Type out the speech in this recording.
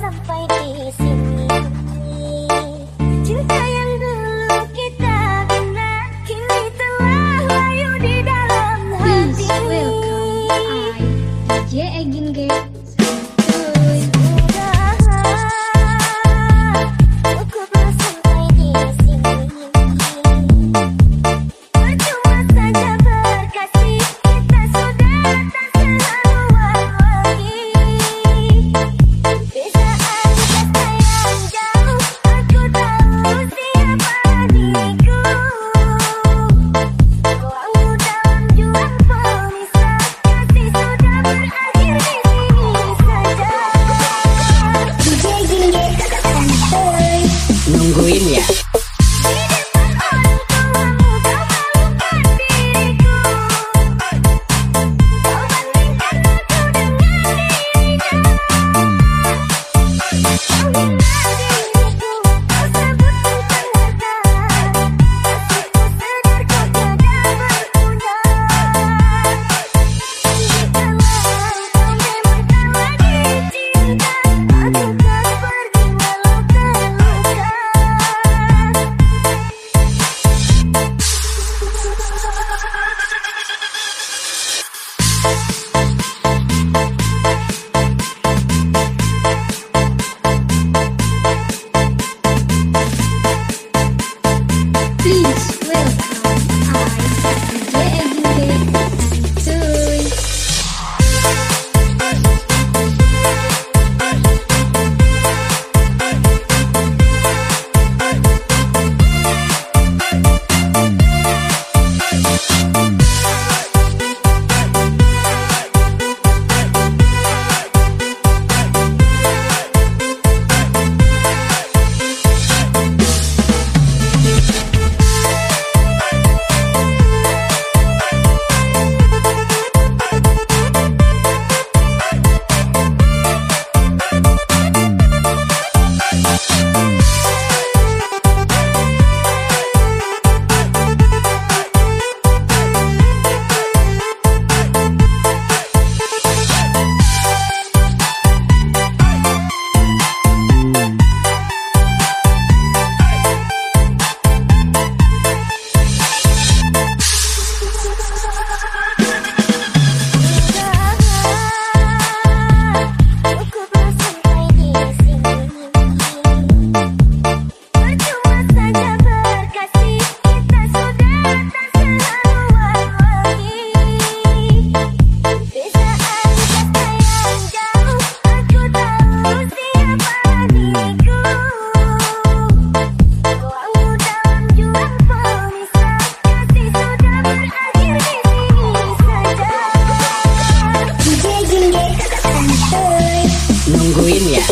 sampai di sini cinta yang dulu kita kini di dalam hati Please welcome I Egin Sanguínea.